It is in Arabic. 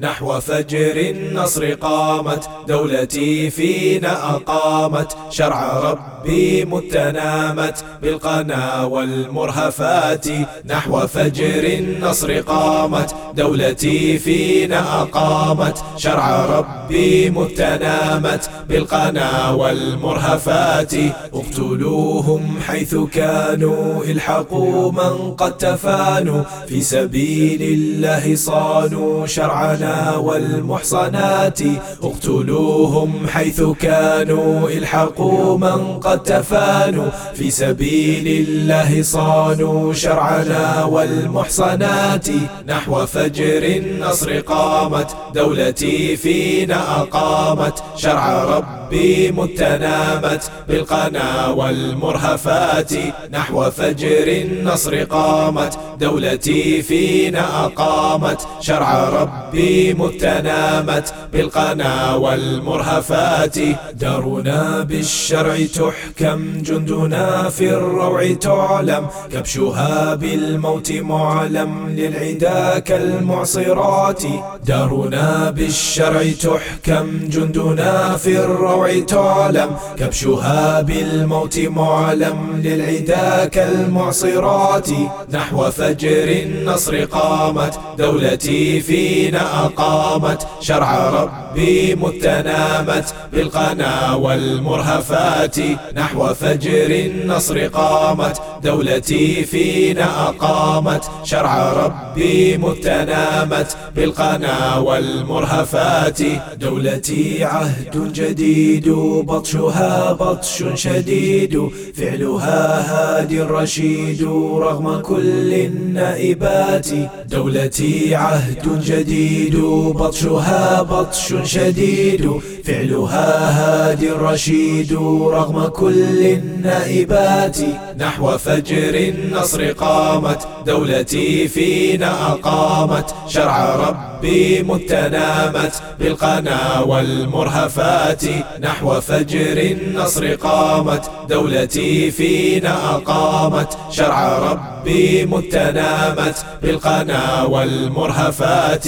نحو فجر النصر قامت دولتي فينا أقامت. شرع ربي متنامت بالقنا والمرهفات. نحو فجر النصر قامت دولتي فينا أقامت. شرع ربي متنامت بالقنا والمرهفات. اقتلوهم حيث كانوا الحقوا من قد تفانوا. في سبيل الله صانوا شرعنا والمحصنات اقتلوهم حيث كانوا الحقوا من قد تفانوا. في سبيل الله صانوا شرعنا والمحصنات نحو فجر النصر قامت دولتي فينا أقامت. شرع ربي متنامت بالقنا والمرهفات نحو فجر النصر قامت دولتي فينا أقامت. شرع ربي متنامت بالقنا والمرهفات. دارنا بالشرع تحكم جندنا في الروع تعلم. كبشها بالموت معلم للعدا كالمعصرات دارنا بالشرع تحكم جندنا في الروع تعلم. كبشها بالموت معلم للعدا كالمعصرات نحو فجر النصر قامت دولتي فينا. أقامت شرع ربي متنامت بالقنا والمرهفات نحو فجر النصر قامت دولتي فينا أقامت شرع ربي متنامت بالقنا والمرهفات دولتي عهد جديد بطشها بطش شديد فعلها هادي رشيد رغم كل النائبات دولتي عهد جديد بطشها بطش شديد فعلها هادي رشيد رغم كل النائبات. نحو فجر النصر قامت دولتي فينا أقامت. شرع ربي متنامت بالقنا والمرهفات. نحو فجر النصر قامت دولتي فينا أقامت. شرع ربي متنامت بالقنا والمرهفات.